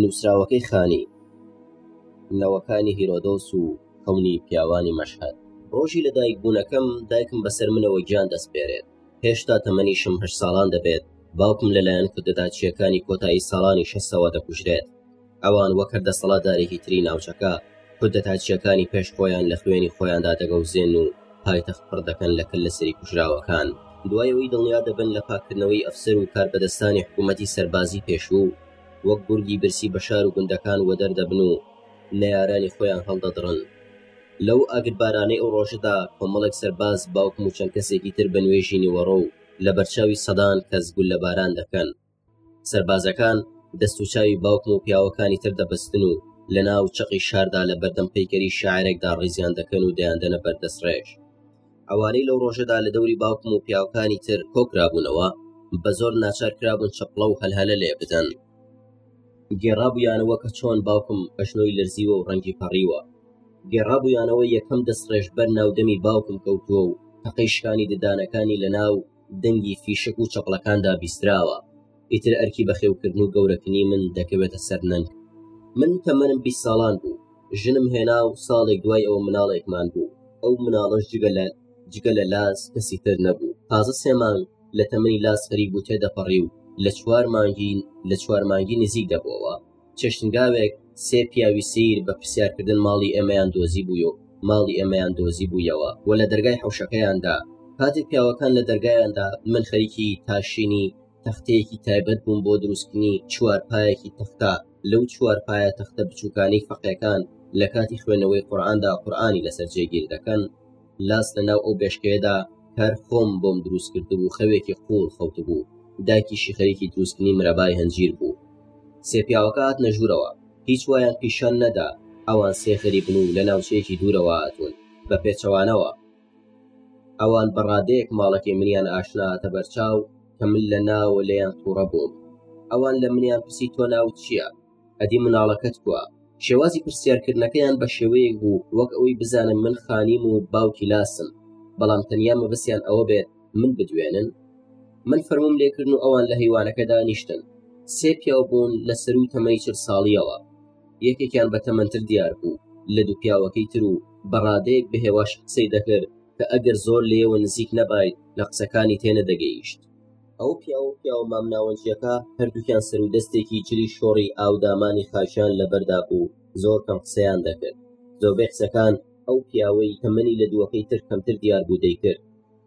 نووسراوەکەی خانی نەوەکانی هیرۆدۆس و کەونی پیاوانی مەشهد ڕۆژی لە دایک بوونەکەم دایکم بەسەر منەوە گیان دەستپێرێت هێشتا تەمەنیشم هەش ساڵان دەبێت باوکم لەلایەن کودەتا چیەکانی کۆتایی ساڵانی شەسەوە دەکوژرێت ئەوان وەک هەر دەسەڵاتدارێکی تری ناوچەکە کودەتاچیەکانی پێش خۆیان لە خوێنی خۆیاندا دەگەوزێن و پایتەخت پڕ دەکەن لە کەل لە سری کوژراوەکان دوایەوەی دڵنیا دەبن لە پاکردنەوەی ئەفسەر و کاربەدەستانی حکوومەتی سەربازی پێشوو وەک گورگی برسی بە شار و گوندەکان وەدەر دەبن و نەیارانی خۆیان هەڵدەدڕن لەو ئاگربارانەی ئەو ڕۆژەدا کۆمەڵێک سەرباز باوکم و چەند کەسێکی تر بە نوێژی نیوەڕۆ و لە بەرچاوی سەدان کەس گول لەباران دەکەن سەربازەکان دەست و چاوی باوکم و پیاوەکانی تر دەبستن و لە ناو چقی شاردا لە بەردەم پەیکەری شاعرێکدا ڕیزیان دەکەن و دەیاندەنە بەردەست ڕێژ ئەوانەی لەو ڕۆژەدا لە دەوری باوکم و پیاوکانی تر کۆکرابوونەوە بە زۆر ناچار کرابوون چپڵە و هەلهەلە لێ بدەن گێڕابوویانەوە کە چۆن باوکم ئەشنۆی لەرزیوە و ڕەنگی پەڕیوە گێڕابوویانەوە یەکەم دەستڕێژ بەر ناودەمی باوکم کەوتووە و تەقەیشکانی ددانەکانی لە ناو دەنگی فیشەک و چەپڵەکاندا بیستراوە ئیتر ئەرکی بەخێوکردن و گەورەکنی من دەکەوێتە سەر نەنگ من کە منم بی ساڵان بوو ژنم هێنا و ساڵێک دوای ئەوە مناڵێکمان بوو ئەو مناڵەش جگە لە جگە لە لاس کەسی تر نەبوو تازە سێمان لە تەمەنی لاس خەریک بوو تێدەپەڕی و لە چوار مانگی لە چوار مانگی نزیک دەبەوە چەشنگاوێک سێ پیاوی سیر بە پرسیارکردن ماڵی ئێمەیان دۆزی بووی و ماڵی ئێمەیان دۆزی بوویەوە و لە دەرگای حوشەکەیاندا کاتێک پیاوەکان لە دەرگایاندا من خەریکی تاشینی تەختەیەکی تایبەت بووم بۆ دروستکردنی چوارپایەکی تەختە لەو چوارپایە تەختە بچووکانی فەقەکان لە کاتی خوێنەوەی قورآاندا قورآانی لەسەر جێگیر دەکەن لاس لە ناو ئەو بێشکەیەدا هەر خۆم بۆم دروست کرد بوو خەوێکی قوڵ خەوت بوو دایکیشی خەریکی دروستنی مرەبای هەنجیر بوو سێپیاوەکە هات نەژوورەوە هیچ وایان پیشان نەدا ئەوان سێ غەریب بن و لە ناوچەیەکی دوورەوە هاتوون بە پێچەوانەوە ئەوان بەڕادەیەک ماڵەکەی منیان ئاشناتە بەرچاو کە من لە ناوە لێیان تووڕە بووم ئەوان لە منیان پرسی تۆ ناوت چییە ئەدی مناڵەکەت کوە شێوازی پرسیارکردنەکەیان بە شێوەیەک بوو وەک ئەوەی بزانم من خانیم و باوکی لاسم بەڵام تەنیا مەبەسیان ئەوە بێت من بدوێنن من فەرموم لێکردن و ئەوان لە هەیوانەکەدا نیشتن سێ پیاو بوون لە سەر و تەمەی چل ساڵیەوە یەکێکیان بە تەمەندتر دیار بوو لە دوو پیاوەکەی تر و بەڕادەیەک بەهێواش قسەی دەکرد کە ئەگەر زۆر لێوە نزیک نەبیت لە قسەکانی تێنە دەگەیشت ئەو پیاو و پیاوە مامناوەندییەکە هەردووکیان سەر و دەستێکی جلی شۆڕی ئاودامانی خاکیان لەبەردا بوو زۆر کەم قسەیان دەکرد زۆربەی قسەکان ئەو پیاوەی تەمەنی لە دووەکەی تر کەمتر دیار بوو دەیکرد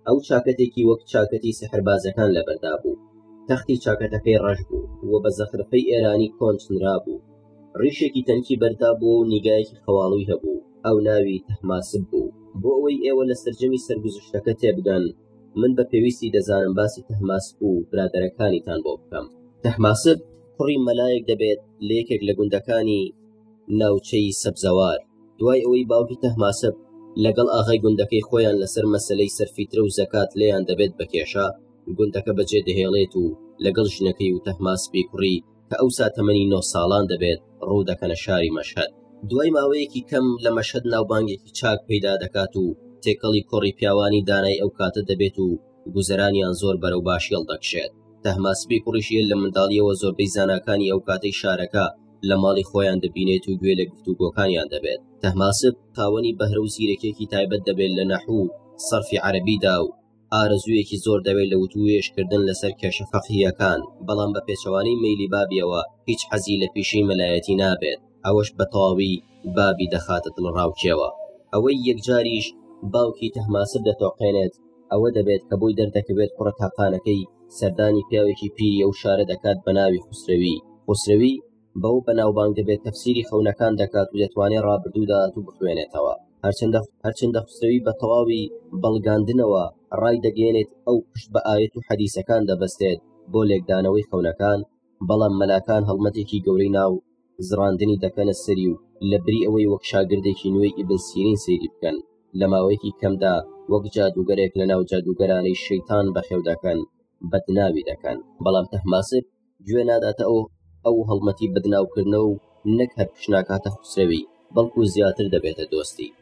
ئەو چاکەتێکی وەک چاکەتی سەحربازەکان لەبەردا بوو تەختی چاکەتەکەی ڕەش بوو و بە زەخرفەی ئێرانی کۆنچنرا بوو ڕیشێکی تەنکی بەردا بوو و نیگایەکی خەواڵوی هەبوو ئەو ناوی تەحماسب بوو بۆ ئەوەی ئێوە لە سرجەمی سرگوزشتەکە تێبگەن من بە پێویستی دەزانم باسی تەهماسب و برادەرەکانیتان بۆ بکەم تەهماسب کوڕی مەلایەک دەبێت لە یەکێک لە گوندەکانی ناوچەی سەبزەوار دوای ئەوەی باوکی تەهماسب لەگەڵ ئاغای گوندەکەی خۆیان لەسەر مەسلەی سەرفیترە و زەکات لێیان دەبێت بەکێشە گوندەکە بەجێ دەهێڵێت و لەگەڵ ژنەکەی و تەهماسبی کوڕی کە ئەوسا تەمەنی نۆ ساڵان دەبێت ڕوو دەکەنە شاری مەشهد دوای ماوەیەکی کەم لە مەشهد ناوبانگێکی چاک پەیدا دەکات و تێکەڵی کۆڕی پیاوانی دانای ئەو کاتە دەبێت و گوزەرانیان زۆر بەرەو باشی هەڵدەکشێت تەهماسبی کوڕیشیە لە منداڵیەوە زۆربەی زاناکانی ئەو کاتەی شارەکە لە ماڵی خۆیان دەبینێت و گوێ لە گفتوگۆکانیان دەبێت تەهماسب تاوەنی بەهرە و زیرەکێکی تایبەت دەبێت لە نەحوو سەرفی عەربیدا و ئارەزوویەکی زۆر دەبێت لە وتووێژکردن لەسەر کێشە فەقهییەکان، بەڵام بە پێچەوانەی مەیلی بابییەوە هیچ حەزی لە پیشەی مەلایەتی نابێت، ئەوەش بە تەواوی بابی دەخاتە دڵەڕاوکێوە. ئەوەی یەکجاریش باوکی تەهماسب دەتۆقێنێت ئەوە دەبێت کە بۆی دەردەکەوێت کوڕە تاقانەکەی سەردانی پیاوێکی پیری ئەو شارە دەکات بە ناوی خوسرەوی، خوسرەوی، بەو بەناوبانگ دەبێت تەفسیری خەونەکان دەکات و دەتوانێت ڕابردوو داهاتوو بخوێنێتەوە هەرچەندە خستەوی بە تەواوی بەڵگاندنەوە ڕای دەگەێنێت ئەو پشت بە ئاەت و حەدیسەکان دەبەستێت بۆ لێکدانەوەی خەونەکان بەڵام مەلاکان هەڵمەتێکی گەورەی ناو زڕاندنی دەکەنە سەری و لە بری ئەوەی وەک شاگردێکی نوێی ئیبن سیرین سەیری بکەن لە ماوەیەکی کەمدا وەک جادوگەرێک لە ناو جادوگەرانی شەیتان بەخێو دەکەن بەدناوی دەکەن بەڵام تەحماسب گوێ ناداتە ئەو ئەو هەڵمەتی بەدناوکردنەوە و نەک هەر پشناکاتە خوسرەوی بەڵکو زیاتر دەبێتە دۆستی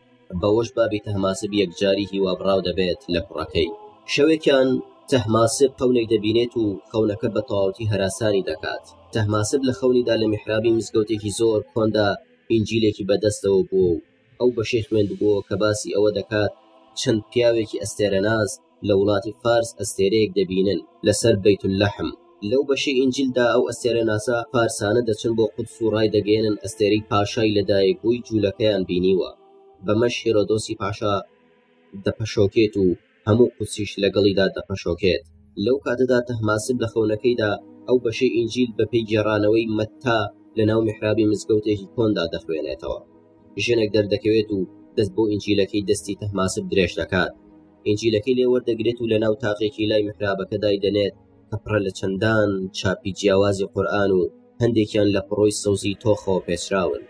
بەوەش بابی تەماسب یەکجاری هیوابراو دەبێت لە کوڕەکەی شەوێکیان تەهماسب قەونێک دەبینێت و خەونەکە بە تەواوتی هەراسانی دەکات تەهماسب لە خەونیدا لە میحرابی مزگەوتێکی زۆر کۆندا ئینجیلێکی بەدەستەوە بووە و ئەو بەشەی خوێندبووەوە کە باسی ئەوە دەکات چەند پیاوێکی ئەستێرەناس لە وڵاتی فارس ئەستێرەیەک دەبینن لەسەر بەیت اللحم، لەو بەشەی ئینجیلدا ئەو ئەستێرەناسە فارسانە دەچن بۆ قودس و ڕایدەگەیەنن ئەستێرەی پاشای لەدایکبووی جوولەکەیان بینیوە، بەمەش هێرۆدۆسی پاشا دەپەشۆکێت و هەموو قودسیش لەگەڵیدا دەپەشۆکێت. لەو کاتەدا تەهماسب لە خەونەکەیدا ئەو بەشەی ئینجیل بە پێی گێڕانەوەی مەتتا لە ناو میحرابی مزگەوتێکی کۆندا دەخوێنێتەوە. ژنێک دەردەکەوێت و دەست بۆ ئینجیلەکەی دەستی تەهماسب درێژ دەکات. ئینجیلەکەی لێ وەردەگرێت و لە ناو تاقێکی لای میحرابەکە دایدەنێت کە پڕە لە چەندان چاپی جیاوازی قورئان و هەندێکیان لە پڕۆی سەوزی تۆخەوە پێچراون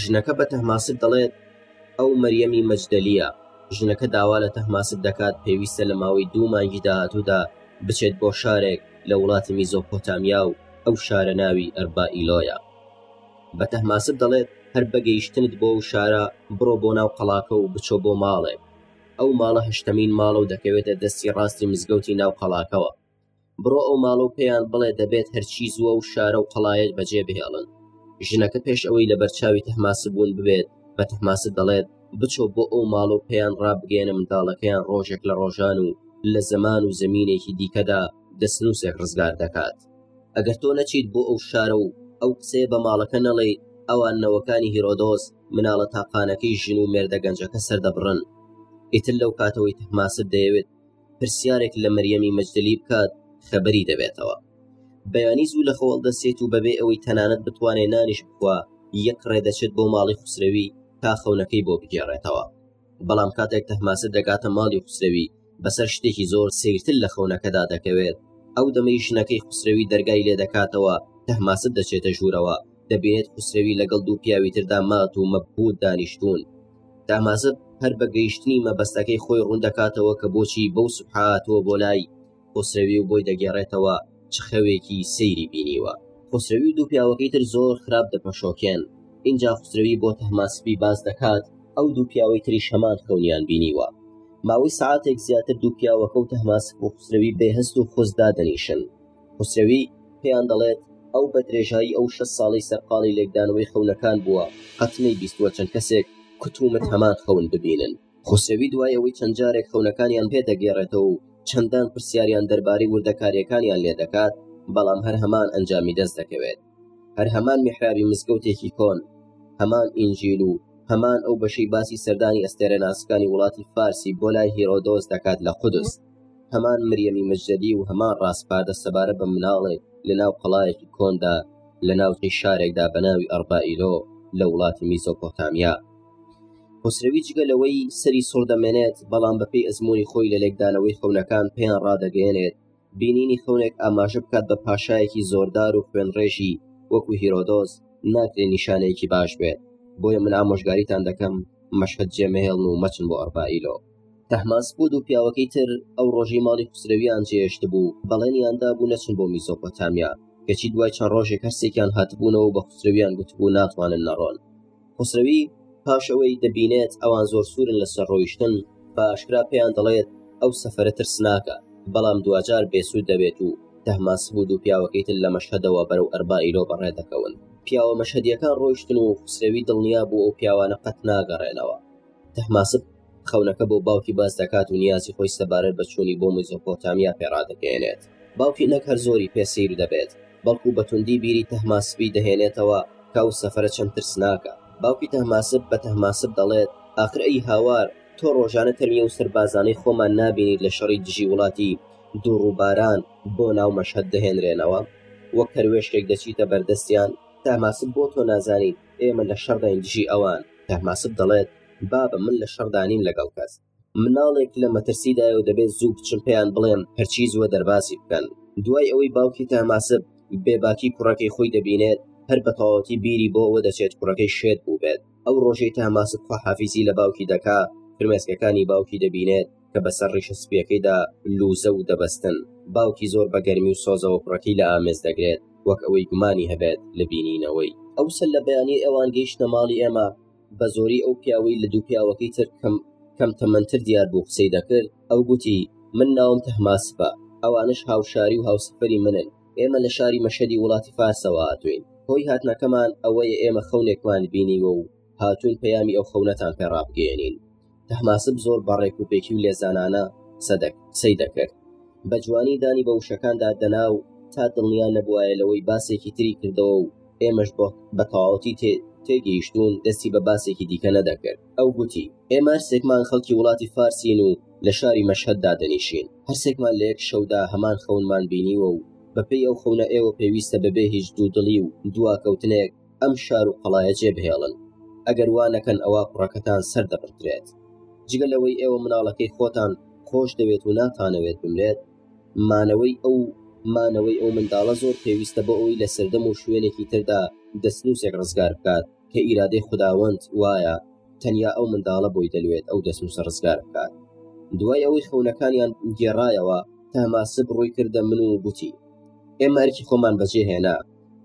ژنەکە بە تەهماسب دەڵێت ئەو مەریەمی مەجدەلیە ژنەکە داوا لە تەهماسب دەکات پێویستە لە ماوەی دوو مانگی داهاتوودا بچێت بۆ شارێک لە وڵاتی میزۆپۆتامیا و ئەو شارە ناوی ئەربائیلۆیە بە تەهماسب دەڵێت هەر بەگەیشتنت بۆ و شارە بڕۆ بۆ ناو قەڵاکە و بچۆ بۆ ماڵێک ئەو ماڵە هەشتەمین ماڵە و دەکەوێتە دەستی ڕاستی مزگەوتی ناو قەڵاکەوە بڕۆ ئەو ماڵە و پێیان بڵێ دەبێت هەرچی زووە و شارە و قەڵایەت بەجێ بهێڵن ژنەکە پێش ئەوەی لە بەرچاوی تەماس بوون ببێت بە تەماس دەڵێت بچۆ بۆ ئەو ماڵ و پێیان ڕابگەێنە منداڵەکەیان ڕۆژێک لە ڕۆژان و لە زەمان و زمینێکی دیکەدا دەستنووسێک ڕزگار دەکات ئەگەر تۆ نەچیت بۆ ئەو شارە و ئەو قسەیە بە ماڵەکە نەڵێ ئەوان نەوەکانی هیرۆدۆس مناڵە تاقانەکەی ژن و مێردە گەنجەکە سەردەبڕن ئیتر لەو کاتەوەی تەماسب دەیەوێت پرسیارێک لە مەریەمی مەجدلی بکات خەبەری دەبێتەوە بەیانی زوو لە خۆڵ دەسێت و بەبێ ئەوەی تەنانەت بتوانێ نانیش بخوا یەک ڕێ دەچێت بۆ ماڵی خوسرەوی تا خەونەکەی بۆ بگێڕێتەوە بەڵام کاتێک تەهماسە دەگاتە ماڵی خوسرەوی بەسەر شتێکی زۆر سیرتر لە خەونەکەدا دەکەوێت ئەو دەمەی ژنەکەی خوسرەوی دەرگای لێ دەکاتەوە تەهماسب دەچێتە ژوورەوە دەبێت خوسرەوی لەگەڵ دوو پیاوی تردا مات و مەبوو دانیشتوون تاماسە هەر بە گەیشتنی مەبەستەکەی خۆی ڕوندەکاتەوە کە بۆچی بەو سوحاتەوە بۆ لای خۆسرەوی و بۆی دەگەڕێتەوە چ خەوێکی سەیری بینیوە خۆسرەوی و دوو پیاوەکەی تر زۆر خراپ دەپەشۆکێن اینجا خسرەوی بۆ تەماسبی باز دەکات ئەو دوو پیاوەی تری شەمان خەونیان بینیوە ماوەی ساعتێک زیاتر دوو پیاوەکە و تەماسک و خسرەوی بێهست و خۆزدا دەنیشن خوسرەوی پێیان دەڵێت ئەو بە درێژایی ئەو شە ساڵی سەرقاڵی لێکدانەوەی خەونەکان بووە قەت نەی بیستوە چەند کەسێک کتومت هەمان خەون ببینن خوسەوی دوای ئەوەی چەند جارێک خەونەکانیان پێ دەگێڕێتەوە و چەندان پرسیاریان دەربارەی وردەکاریەکانیان لێ دەکات بەڵام هەر هەمان ئەنجامی دەست دەکەوێت هەر هەمان میحرابی مزگەوتێکی کۆن هەمان ئینجیل و هەمان ئەو بەشەی باسی سەردانی ئەستێرە ناسکانی وڵاتی فارسی بۆ لای هیرۆدۆس دەکات لە قودس هەمان مریەمی مەجدەدی و هەمان ڕاسپاردە سەبارە بە مناڵێک لە ناو قەڵایەکی کۆندا لە ناوچەی شارێکدا بە ناوی ئەڕبائیلۆ لە وڵاتی میزۆپۆتامیا خۆسرەوی جگە لەوەی سەری سڕ دەمێنێت بەڵام بەپێی ئەزمموی خۆی لە لێکدانەوەی خەونەکان پێیان ڕادەگەێنێت بینینی خەونێک ئاماژە بکات بە پاشایەکی زۆردار و خوێنڕێژی وەکو هیرۆدۆز ناکرێ نیشانەیەکی باش بێت بۆیە من ئامۆژگاریتان دەکەم مەشهد جێمەهێڵن و مەچن بۆ ئەڕبائیلۆ تەهماس بۆ دوو پیاوەکەی تر ئەو ڕۆژی ماڵی خوسرەویان جێهێشتبوو بەڵێنیان دابوو نەچن بۆ میزۆپۆتامیا کەچی دوای چەند ڕۆژێک هەرسێکیان هاتبوونەوە بە خوسرەویان گوتبوو ناتوانن نەڕۆن خوسرەوی پاش ئەوەی دەبینێت ئەوان زۆر سوورن لەسەر ڕۆیشتن بە ئاشکرا پێیان دەڵێت ئەو سەفرە ترسناکە بەڵام دواجار بێسوود دەبێت و تەهماس بوو دوو پیاوەکەی تر لە مەشهدەوە بەرەو ئەربائیلۆ بەڕێ دەکەون پیاوە مەشهدیەکان ڕۆیشتن و خوسرەوی دڵنیا بوو ئەو پیاوانە قەت ناگەڕێنەوە تەهماسب خەونەکە بۆ باوکی باس دەکات و نیازی خۆی سەبارەت بە چوونی بۆ میزۆپۆتامیا پێڕادەگەێنێت باوکی نەک هەر زۆری پێ سیر دەبێت بەڵکو بەتوندی بیری تەهماسبی دەهێنێتەوە کە و سەفرە چەند ترسناکە باوکی تەهماسب بە تەهماسب دەڵێت ئاخر ئەی هاوار تۆ ڕۆژانە تەرمیە و سەربازانەی خۆمان نابینیت لە شەڕی دژی وڵاتی دووڕووباران بۆ ناو مەشهد دەهێنرێنەوە وەک کەروێشکێک دەچیتە بەردەستیان تاماسب بۆ تۆ نازانیت ئێمە لە شەڕداین دژی ئەوان تەهماسب دەڵێت بابە من لە شەڕدا نیم لەگەڵ کەس مناڵێک لە مەترسیدایە و دەبێت زوو بچم پێیان بڵێم هەرچی زووە دەربازی بکەن دوای ئەوەی باوکی تاماسب بێباکی کوڕەکەی خۆی دەبینێت هەر بە تەواوەتی بیری بۆ ئەوە دەچێت کوڕەکەی شێت بووبێت ئەو ڕۆژەی تاماسب خواحافیزی لە باوکی دەکا فرمێسکەکانی باوکی دەبینێت کە بەسەر ڕیشە سپیەکەیدا لوزە و دەبەستن باوکی زۆر بە گەرمی و سۆزەوە کوڕەکەی لە ئامێز دەگرێت وەک ئەوەی گومانی هەبێت لە بینینەوەی ئەوسەر لە بەیانی ئەوان گەیشتە ماڵی ئێمە بە زۆری ئەو پیاوەی لە دوو پیاوەکەی تر کەم کەم تەمەندتر دیار بوو قسەی دەکرد ئەو گوتی من ناوم تەهماسپە ئەوانش هاوشاری و هاوسفری منن ئێمە لە شاری مەشەدی وڵاتی فارسەوە هاتوین هۆی هاتنەکەمان ئەوەیە ئێمە خەونێکمان بینیوە و هاتوون پەیامی ئەو خەونەتان پێڕابگەێنین تەهماسب زۆر بە ڕێک و پێکی و لێزانانە سەدەک قسەی دەکرد بە جوانی دانی بە وشەکاندا دەنا و تا دڵنیان نەبووایە لەوەی باسێکی تری کردەوە و ئێمەش بۆ بە تەواوەتی تێ تێگەیشتون دەستی بە باسێکی دیکە نەدەکرد ئەو گوتی ئێمە هەرسێکمان خەڵکی وڵاتی فارسین و لە شاری مەشهد دادەنیشین هەرسێکمان لە یەک شەودا هەمان خەونمان بینیوە و بەپێی ئەو خەونە ئێوە پێویستە بەبێ هیچ دوودڵی و دواکەوتنێک ئەم شار و قەڵایە جێ بهێڵن ئەگەر وا نەکەن ئەوە کوڕەکەتان سەر دەبڕدرێت جگە لەوەی ئێوە مناڵەکەی خۆتان خۆش دەوێت و ناتانەوێت بمرێت مانەوەی ئەو مانەوەی ئەو منداڵە زۆر پێویستە بۆ ئەوی لە سەردەم و شوێنێکی تردا دەستنووسێک ڕزگار بکات کە ئیرادەی خداوەند وایە تەنیا ئەو منداڵە بۆی دەلوێت ئەو دەستنووسە ڕزگار بکات دوای ئەوەی خەونەکانیان گێڕایەوە تاماسب ڕووی کردە من و گوتی ئێمە ئەرکی خۆمان بەجێهێنا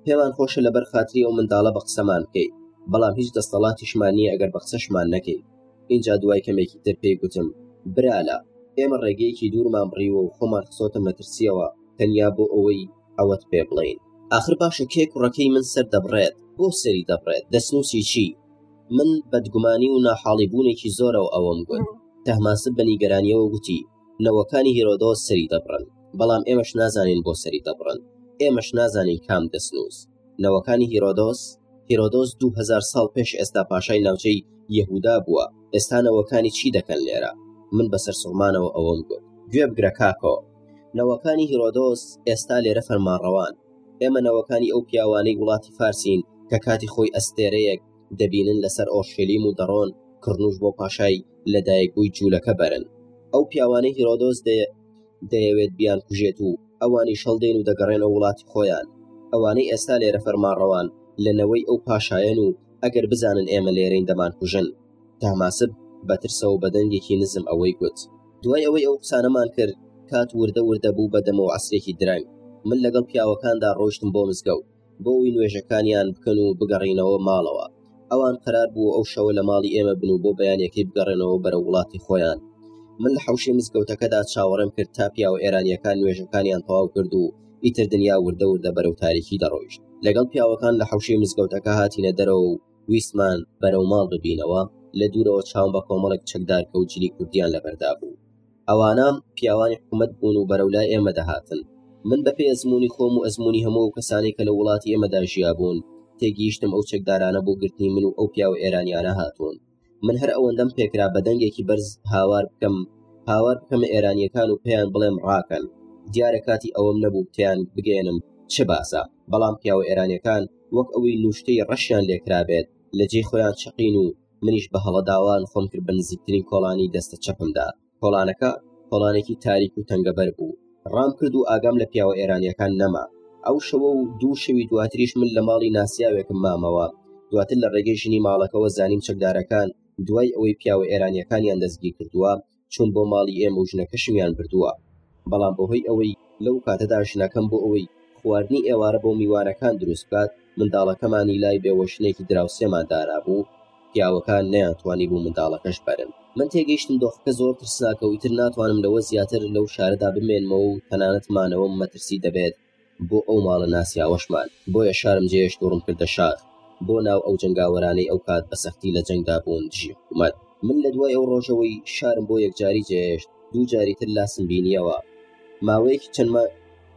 پێمان خۆشە لەبەر خاتری ئەو منداڵە بە قسەمان بکەیت بەڵام هیچ دەستەڵاتیشمان نییە ئەگەر بە قسەشمان نەکەیت اینجا دوای کەمێکی تر پێی گوتم برالە ئێمە ڕێگەیەکی دوورمان بڕیوە و خۆمان خسۆتە مەترسیەوە تەنیا بۆ ئەوەی ئەوەت پێ بڵین آخر باشە کێ کوڕەکەی من سەر دەبڕێت بۆ سەری دەبڕێت دەستنووسی چی من بەدگومانی و ناحاڵی بوونێکی زۆرەوە ئەوەم گوت تەهماسب بە نیگەرانیەوە گوتی نەوەکانی هیرۆدۆس سەری دەبڕن، بەڵام ئێمەش نازانین بۆ سەری دەبڕن، ئێمەش نازانین کام دەستنووس. نەوەکانی هیرۆدۆس؟ هیرۆدۆس دوو هەزار ساڵ پێش ئێستا پاشای ناوچەی یەهودا بووە، ئێستا نەوەکانی چی دەکەن لێرە؟ من بە سەرسوڕمانەوە ئەوەم گوت. گوێ بگرە کاکۆ، نەوەکانی هیرۆدۆس ئێستا لێرە فەرمانڕەوان. ئێمە نەوەکانی ئەو پیاوانەی وڵاتی فارسین کە کاتی خۆی ئەستێرەیەک، دەبینن لەسەر ئۆرشەلیم و دەڕۆن کڕنوش بۆ پاشای لەدایک بووی جوولەکە بەرن ئەو پیاوانەی هیرۆدۆس دەیەوێت بیان کوژێت و ئەوانی شەڵدەین و دەگەڕێنە وڵاتی خۆیان ئەوانەی ئێستا لێرە فەرماڕەوان لە نەوەی ئەو پاشایەن و ئەگەر بزانن ئێمە لێرەین دەمان کوژن تاماسب بەترسەوە بە دەنگێکی نزم ئەوەی گوت دوای ئەوەی ئەو قسانەمان کرد کات وردە وردە بوو بە دەمەوە عسرێکی درەنگ من لەگەڵ پیاوەکاندا ڕۆشتم بۆ مزگەوت بۆ ئەوی نوێژەکانیان بکەن و بگەڕینەوە ماڵەوە ئەوان قرار بوو ئەو شەوە لە ماڵی ئێمە بن و بۆ بەیانەکەی بگەڕێنەوە بەرە وڵاتی خۆیان من لە حوشی مزگەوتەکەدا چاوەڕێم کرد تا پیاوە ئێرانیەکان نوێژەکانیان تەواو کرد و ئیتر دنیا وردە وردە بەرەو تاریکی دەڕۆیشت لەگەڵ پیاوەکان لە حوشی مزگەوتەکە هاتینە دەرەوە و ویسمان بەرەو ماڵ ببینەوە لە دوورەوە چاوم بە کۆمەڵێک چەکدارکە و جلی کوردیان لەبەردا بوو ئەوانە پیاوانی حکومەت بوون و بەرەو لای ئێمە دەهاتن من بە پێی ئەزمموی خۆم و ئەزمموی هەموو و کەسانی کە لە وڵاتی ئێمەدا ژیا بوون تێگەیشتم ئەو چەکدارانە بۆ گرتنی من و ئەو پیاوە ئێرانیانە هاتوون من هەر ئەوەندەم پێکرا بە دەنگێکی بەرز هاوار بکەم هاوار بکەمە ئێرانیەکان و پێیان بڵێم ڕاکەن دیارە کاتی ئەوەم نەبوو تیان بگەێنم چ باسە بەڵام پیاوە ئێرانەکان وەک ئەوەی نوشتەی ڕەشیان لێکرابێت لە جێ خۆیان چقین و منیش بە هەڵەداوان خۆم کرد بە نزیکترین کۆڵانی دەستە چەپمدا کۆڵانەکە کۆڵانێکی تاریک و تەنگەبەر بوو ڕام کرد و ئاگام لە پیاوە ئێرانیەکان نەما ئەو شەوە و دوو شەوی دواتریش من لە ماڵی ناسیاوێکم مامەوە دواتر لە ڕێگەی ژنی ماڵەکەەوە زانیم چەکدارەکان دوای ئەوەی پیاوە ئێرانیەکانیان دەستگیر کردووە چوون بۆ ماڵی ئێمە و ژنەکەشمیان بردووە بەڵام بەهۆی ئەوەی لەو کاتەدا ژنەکەم بۆ ئەوەی خواردنی ئێوارە بۆ میوانەکان دروست بکات منداڵەکەمانی لای بێوە ژنێکی دراوسێمان دارابوو پیاوەکان نەیانتوانی بوو منداڵەکەش بەرن من تێگەیشتم دۆخەکە زۆر ترسناکە و ئیتر ناتوانم لەوە زیاتر لەو شارەدا بمێنمەوە و تەنانەت مانەوەم مەترسی دەبێت بۆ ئەو ماڵە ناسیاوەشمان، بۆیە شارم جێهێشت و ڕوومکردە شاخ، بۆ ناو ئەو جەنگاوەرانەی ئەو کات بە سەختی لە جەنگدا بوون دژی حکوومەت. من لە دوای ئەو ڕۆژەوەی شارم بۆ یەکجاری جێهێشت، دوو جاری تر لاسم بینییەوە. ماوەیەکی چەند ما،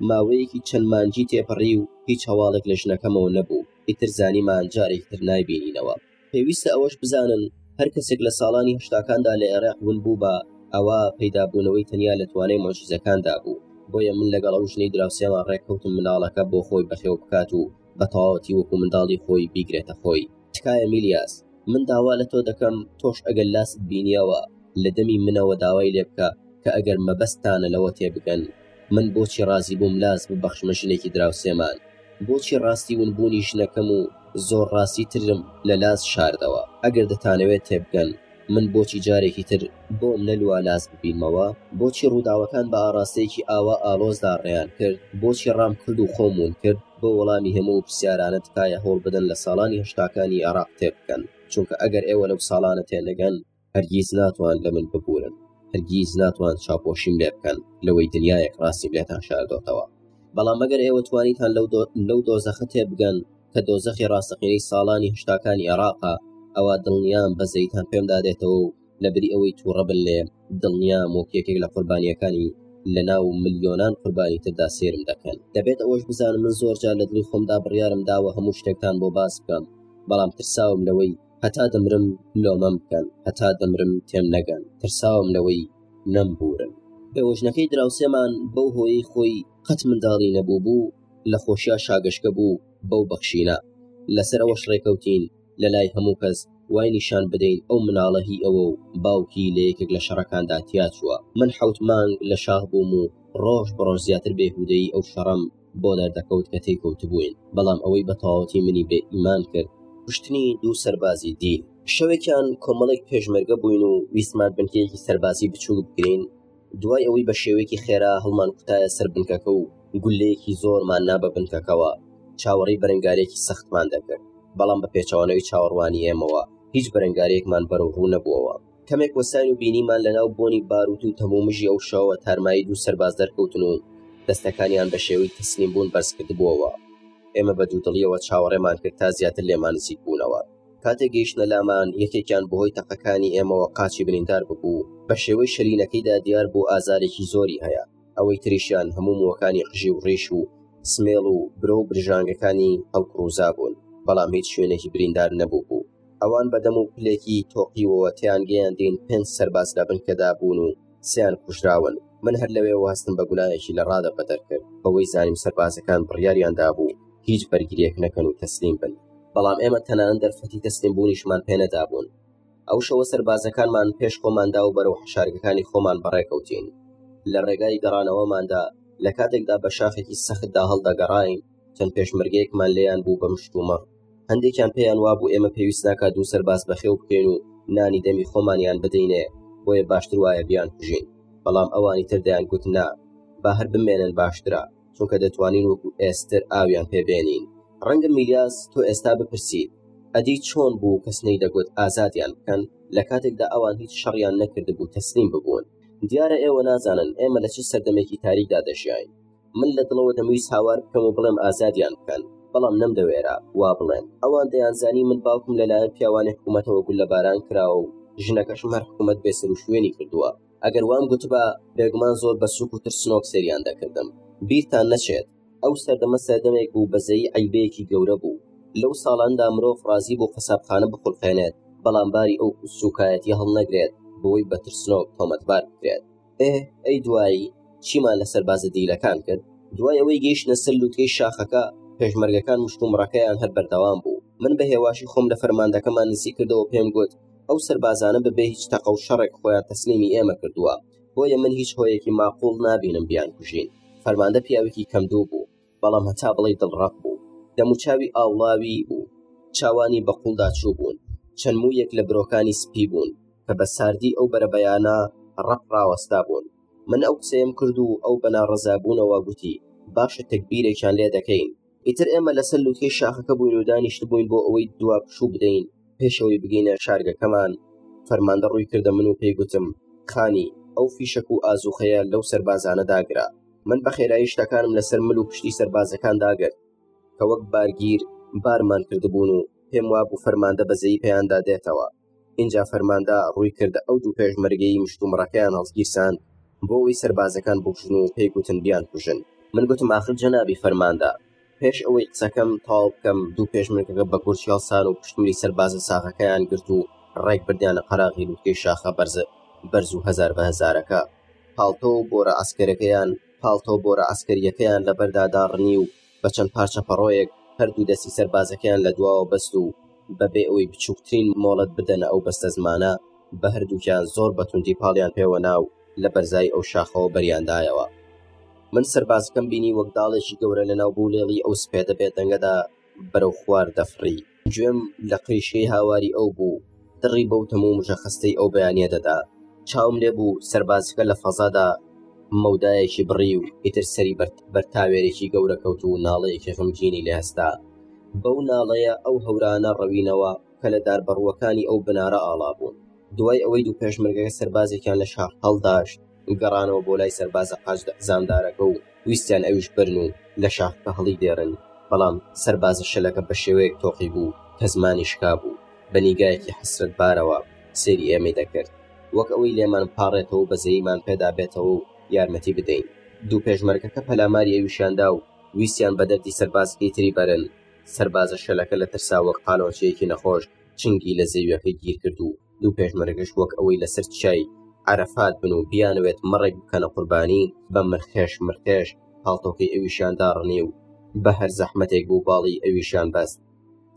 ماوەیەکی چەند مانگی تێپەڕی و هیچ هەواڵێک لە ژنەکەمەوە نەبوو، ئیتر زانیمان جارێکی تر نایبینینەوە. پێویستە ئەوەش بزانن هەر کەسێک لە ساڵانی هشتاکاندا لە عێراق ون بوو بە ئەوە پەیدابوونەوەی تەنیا لە توانای مۆجزەکاندا بوو بۆیە من لەگەڵ ئەو ژنەی دراوسێوان ڕێککەوتم مناڵەکە بۆ خۆی بەخێو بکات و بە تەواوەتی وەکو منداڵی خۆی بیگرێتە خۆی تکایە میلیاس من داوا لە تۆ دەکەم تۆش ئەگەر لاست بینیەوە لە دەمی منەوە داوای لێ بکە کە ئەگەر مەبەستانە لەوە تێبگەن من بۆچی ڕازی بووم لاس ببەخشمە ژنێکی دراوسێمان؟ بۆچی ڕاستی ونبوونی ژنەکەم و زۆر ڕاستی ترم لە لاس شاردەوە؟ ئەگەر دەتانەوێت تێبگەن، من بۆچی جارێکی تر بۆم نەلوا لاس ببینمەوە؟ بۆچی ڕووداوەکان بە ئاڕاستەیەکی ئاوا ئاڵۆزدا ڕێیان کرد؟ بۆچی ڕام کرد و خۆم ون کرد؟ بۆ وەڵامی هەموو پرسیارانە تکایە هەوڵ بدەن لە ساڵانی هەشتاکانی عێراق تێبگەن، چونکە ئەگەر ئێوە لەو ساڵانە تێنەگەن، هەرگیز ناتوان لە من ببورن هەرگیز ناتوان چاپۆشیم لێ بکەن لەوەی دنیایەک ڕاستیم لێتان شاردۆتەوە بەڵام مەگەر ئێوە توانیتان لەو دۆزەخە تێبگەن کە دۆزەخی ڕاستەقینەی ساڵانی هشتاکانی عێراقا ئەوە دڵنیام بە زەیتان پێمدا دێتەوە و لەبری ئەوەی تووڕە بن لێ دڵنیام وەک یەکێک لە قوربانیەکانی لە ناو ملیۆنان قوربانی تردا سێرم دەکەن دەبێت ئەوەش بزانم من زۆرجار لە دڵی خۆمدا بڕیارم داوە هەموو شتێکتان بۆ باس بکەم بەڵام ترساوم لەوەی هەتا دەمرم لۆمەم بکەن هەتا دەمرم تێم نەگەن ترساوم لەوەی نەمبورن بێوەژنەکەی دراوسێمان بەو هۆیەی خۆی قەت منداڵی نەبوو بوو لە خۆشیا شاگەشکە بوو بەو بەخشینە لەسەر ئەوەش ڕێکەوتین لە لای هەموو کەس وای نیشان بدەین ئەو مناڵە هی ئەوە و باوکی لە یەکێک لە شەڕەکاندا تیا چووە من حوت مانگ لە شاخ بووم و ڕۆژ بڕۆژ زیاتر بێهودەی ئەو شەڕم بۆ دەردەکەوت کە تێی کەوتبووین بەڵام ئەوەی بە تەواوەتی منی بێ ئیمان کرد کوشتنی دوو سەربازی دی شەوێکیان کۆمەڵێک پێشمەرگە بووین و ویسمان بنکەیەکی سەربازی بچوو بکرین دوای ئەوەی بە شێوەیەکی خێرا هەڵمان کوتایە سەر بنکەکە و گولەیەکی زۆرمان نا بە بنکەکەوە چاوەڕی بەرەنگارێکی سەختمان دەکرد بەڵام بە پێچەوانەوەی چاوەڕوانی ئێمەوە هیچ بەرەنگارێکمان بەرەو ڕوو نەبووەوە کەمێک وەستاین و بینیمان لەناو بۆنی باروت و تەمومژی ئەو شەوە تارمایی دوو سەرباز دەرکەوتن و دەستەکانیان بە شێوەی تەسلیم بوون بەرزکردبووەوە ئێمە بە دوودڵیەوە چاوەڕێمان کرد تا زیاتر لێمان نزیک بوونەوە کاتێک گەیشتە لامان یەکێکیان بەهۆی تەقەکانی ئێمەوە قاچی بریندار ببوو بە شێوەی شەلینەکەیدا دیار بوو ئازارێکی زۆری هەیە ئەوەی تریشیان هەموو موەکانی قژی و ڕیش و سمێڵ و برۆ و برژانگەکانی ئەو کڕوزا بوون بەڵام هیچ شوێنێکی بریندار نەبوو بوو ئەوان بە دەم و پلێکی تۆقیوەوە تیان گەیاندین پێنج سەرباز لە بنکەدا بوون و سیان کوژراون من هەر لەوێ واستم بە گوناهێکی لە ڕادە بەدەر کرد بەوەی زانیم سەربازەکان بڕیاریان دابوو هیچ بەرگریەک نەکەن و تەسلیم بن بەڵام ئێمە تەنان دەرفەتی تەسلیم بوونیشمان پێنەدا بوون ئەو شەوە سەربازەکانمان پێش خۆماندا و بەرەو حشارگەکانی خۆمان بەڕێکەوتین لە ڕێگای گەڕانەوەماندا لە کاتێکدا بە شاخێکی سەختدا هەڵدەگەڕین چەند پێشمەرگەیەکمان لێیان بوو بە مشتومەڕ هەندێکیان پێیان وابوو ئێمە پێویست ناکا دوو سەرباز بەخێو بکەین و نانی دەمی خۆمانیان بدەینێ بۆیە باشتر وایە بیان بژین بەڵام ئەوانی تر دەیان گوتنا با هەر بمێنن باشترە چونکە دەتوانین وەکو ئێستر ئاویان پێبێنین ڕەنگە میلیاس تۆ ئێستا بپرسیت ئەدی چۆن بوو کەس نەی دەگوت ئازادیان بکەن لە کاتێکدا ئەوان هیچ شەڕیان نەکردبوو تەسلیم ببوون دیارە ئێوە نازانن ئێمە لە چ سەردەمێکی تاریکدا دەژیاین من لە دڵەوە دەمویست هاوار بکەم و بڵێم ئازادیان بکەن بەڵام نەمدەوێرا وا بڵێن ئەوان دەیانزانی من باوکم لەلایەن پیاوانی حکوومەتەوە گول لە باران کراوە و ژنەکەش مەر حکوومەت بێسەر و شوێنی کردووە ئەگەر وام گوتبا بێگومان زۆر بە سوک و ترسنۆک سەریان دەکردم بیرتان نەچێت ئەو سەردەمە سەردەمێک بوو بەزەی عیبەیەکی گەورە بوو لەو ساڵاندا مرۆڤ ڕازی بۆ قەسابخانە بخڵقێنێت بەڵام باری ئەو سوکایەتی هەڵنەگرێت بۆی بەترسنۆک تۆمەتبار بکرێت ئێ ئەی دوایی چیمان لە سەربازە دیلەکان کرد دوای ئەوەی گەیشتە سەر لوتکەی شاخەکە پێشمەرگەکان مشتومڕەکەیان هەر بەردەوام بوو من بە هێواشی خۆم لە فەرماندەکەمان نزیک کردەوە پێم گوت ئەو سەربازانە بەبێ هیچ تەقە و شەڕێک خۆیان تەسلیمی ئێمە کردووە بۆیە من هیچ هۆیەکی ماقول نابینم بیان کوژین فەرماندە پیاوێکی کەم دوو بوو بەڵام هەتا بڵێ دڵڕەق بوو دەموچاوی ئاوڵاوی بوو چاوانی بە قوڵدا چوو بوون چەند موویەک لە برۆکانی سپی بوون کە بە ساردی ئەو بەرەبەیانە ڕەق ڕاوەستا بوون من ئەو قسەیەم کرد و ئەو بەناڕەزابوونەوە گوتی باشە تەکبیرێکیان لێ دەکەین ئیتر ئێمە لەسەر لوتکەی شاخەکە بووین و دانیشت بووین بۆ ئەوەی دوا پشوو بدەین پێشەوەی بگەینە شارگەکەمان فەرماندە ڕووی کردە من و پێی گوتم خانی ئەو فیشەک و ئازوخەیە لەو سەربازانە داگرە من بە خێرایی شتەکانم لەسەر مل و پشتی سەربازەکان داگەر کە وەک بارگیر بارمان کردبوون و پێم وابوو فەرماندە بەزەی پێیاندا دێتەوە اینجا فەرماندا ڕووی کردە ئەو دوو پێشمەرگەی مشتومڕەکەیان هەڵگیرسان بۆەوەی سەربازەکان بکوژن و پێی گوتن بیان کوژن من گوتم آخر جەنابی فەرماندە پێش ئەوەی قسەکەم تەواو بکەم دوو پێشمەرگەکە بە کورچی هەڵسان و پشتوری سەر بازە ساغەکەیان گرت و ڕێک بردیانە قەراغی لوتکەی شاخە بەرزە بەرز و هەزار بە هەزارەکە پاڵتۆ و بۆرە عسکەرەکەیان پاڵتۆ بۆرە عسکەریەکەیان لەبەردا داڕنی و بە چەند پارچە پەڕۆیەک هەردوو دەستی سەربازەکەیان لە دواوە بەست و بەبێ ئەوەی بچووکترین مۆڵەت بدەنە ئەو بەستەزمانە بە هەردووکیان زۆر بەتوندی پاڵیان پێوە ناو لە بەرزای ئەو شاخەوە بەریاندایەوە من سەربازەکەم بینی وەک داڵێکی گەورە لە ناو بوو لێڵی ئەو سپێدە بێدەنگەدا بەرەو خوار دەفڕی گوێم لە قریشەی هاواری ئەو بوو دڕی بەو تەموو مژەخەستەی ئەو بەیانە دەدا چاوم لێ بوو سەربازەکە لە فەزادا مەودایەکی بڕی و ئیتر سەری بەرتاوێرێکی گەورە کەوت و ناڵەیەکی غمگینی لە هەستا بەو ناڵەیە ئەو هەورانە ڕەوینەوە کە لە دار بەڕووەکانی ئەو بنارە ئاڵا بوون دوای ئەوەی دوو پێشمەرگەکە سەربازێکیان لە شاخ هەڵداشت و گەڕانەوە بۆ لای سەربازە زامدارەکە و ویستیان ئەویش برن و لە شاخەکە هەڵی دێرن بەڵام سەربازە شەلەکە بە شێوەیەک تۆقی بوو کە زمانی شکا بوو بە نیگایەکی حەسرەت بارەوە سێری ئێمەی دەکرد وەک ئەوەی لێمان پاڕێتەوە بەزەیمان پێدا بێتەوە و یارمەتی بدەین دوو پێشمەرگەکە پەلاماری ئەویشیاندا و ویستیان بە دەردی سەربازەکەی تری بەرن سەربازە شەلەکە لە ترسا وەک قالۆنچەیەکی نەخۆش چنگی لە زەویەکە گیرکرد و دوو پێشمەرگەش وەک ئەوەی لەسەر چای عرفات بن و بیانوێت مەڕێک بکەنە قوربانی بە مرخێش مرتێش پاڵتۆکەی ئەویشان داڕنی و بە هەر زەحمەتێک بوو باڵی ئەویشان بەست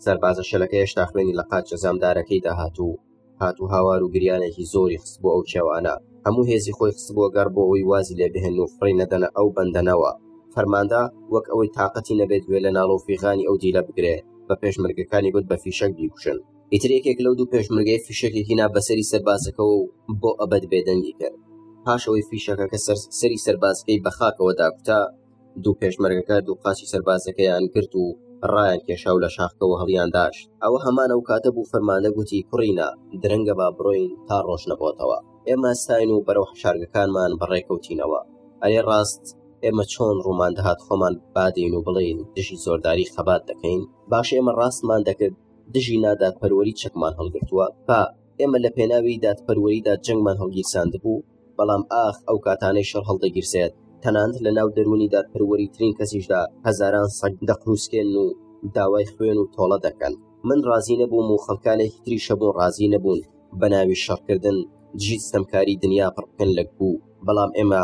سەربازە شەلەکە هێشتا خوێنی لە قاچە زامدارەکەی داهاتوو هاتو هاوار و گریانێکی زۆری خست بۆ ئەو کێوانە هەموو هێزی خۆی خستبووە گەڕ بۆ ئەوی وازی لێ بهێن و فڕی نەدەنە ئەو بەندەنەوە فەرماندا وەک ئەوەی تااقەتی نەبێت گوێ لە ناڵۆفیغانی ئەو دیلە بگرێ بە پێشمەرگەکانی گوت بە فیشەک بیکوشن ئیتر یەکێک لەو دوو پێشمەرگەی فیشەکێکی نا بەسەری سەربازەکەەوە و بۆ ئەبەد بێدەنگی کرد پاشەوەی فیشەکەکە سەر سەری سەربازەکەی بە خاکەوە داکوتا دوو پێشمەرگەکە دوو قاچی سەربازەکەیان گرت و ڕایان کێشا و لە شاخکەەوە هەڵیان داشت ئەوە هەمان ئەو کاتە بوو فەرمانە گوتی کوڕینە درەنگە با بڕۆین تا ڕۆژ نەبتەوە ئێمە ساین و بەرەو حشارگەکانمان بەڕێکەوتینەوە ئەێ ڕاست ئێمە چۆن ڕوومان دەهات خۆمان بادەین و بڵین دژی زۆرداری خەبات دەکەین باش ئێمە ڕاستمان دەکرد دژی نادات پەروەری چەکمان هەڵگرتووە پا ئێمە لە پێناوی دادپەروەریدا جەنگمان هەڵگیرساند بوو بەڵام ئاخ ئەو کاتانەی شەڕ هەڵدەگیرسێت تەنانت لە ناو دەرونی دادپەروەری ترین کەسیشدا هەزاران سەگ دەقروسکێن و داوای خوێن و تۆڵە دەکەن من ڕازی نەبووم و خەڵکانێکی تری شەبوو ڕازی نەبوون بە ناوی شەڕکردن جیت ستەمکاری دنیا پڕکن لەک بوو بەڵام ئێمە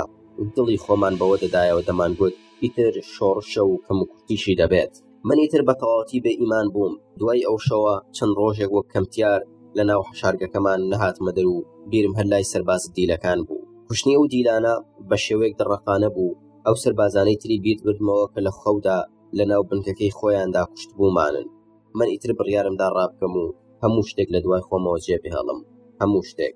دڵی خۆمان بەوە دەدایەوە دەمانگوت ئیتر شۆڕشە و کەموکورتیشی دەبێت من ئیتر بە تەواوەتی بێ ئیمان بووم دوای ئەو شەوە چەند ڕۆژێک وەک کەمتیار لە ناو حشارگەکەمان نەهاتمە دەر و بیرم هەر لای سەرباز دیلەکان بوو کوشتنی ئەو دیلانە بە شێوەیەک دڕەقانە بوو ئەو سەربازانەی تری بیرت بردمەوە کە لە خەودا لە ناو بنکەکەی خۆیاندا کوشت بوومانن من ئیتر بڕیارمدا ڕابکەم و هەموو شتێک لە دوای خۆمەوە جێ بهێڵم هەموو شتێک